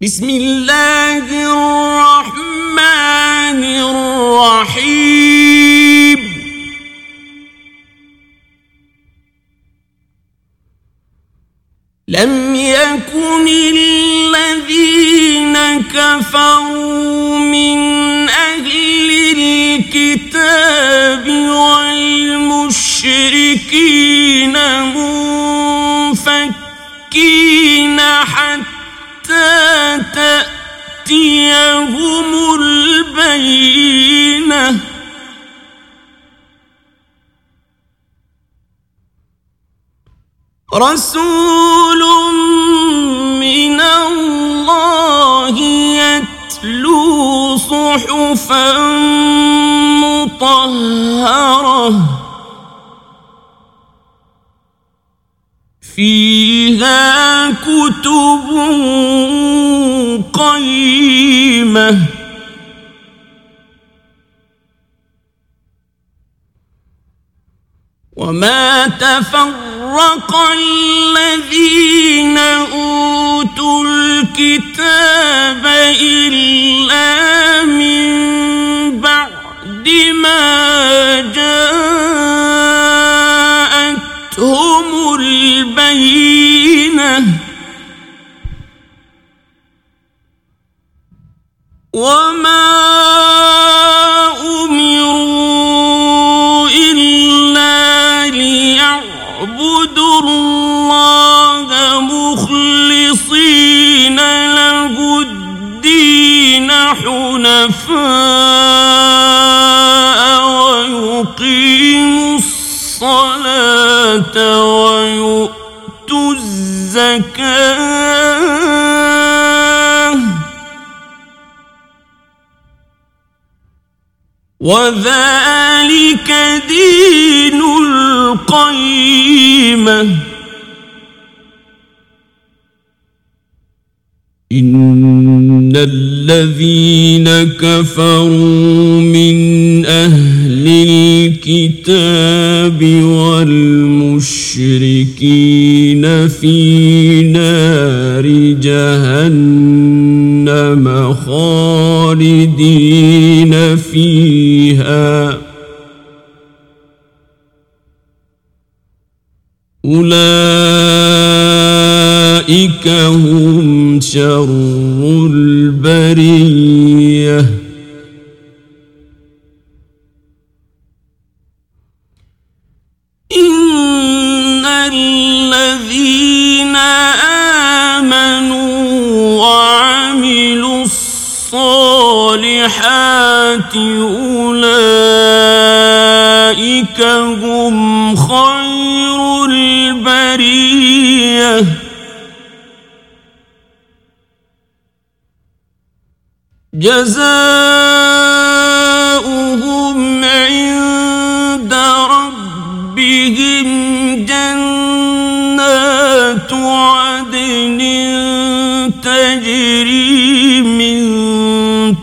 بسم اللہ الرحمن الرحیم لم يكن الذين كفروا من أهل الكتاب والمشركين منفكين حتى لهم البينة رسول من الله يتلو صحفا مطهرة فيها كتب قيمة وما تفرق الذين أوتوا الكتاب إلا الحنفاء ويقيم الصلاة ويؤت الزكاة وذلك دين القيمة ان الذين كفروا من أهل الكتاب والمشركين في نار جهنم خالدين فيها اولئك هم شر البرية. إن الذين آمنوا وعملوا الصالحات أولئك هم خير البرية. جزاؤهم عند ربهم جنات عدن تجري من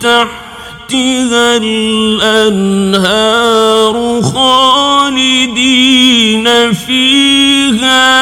تحتها الأنهار خالدين فيها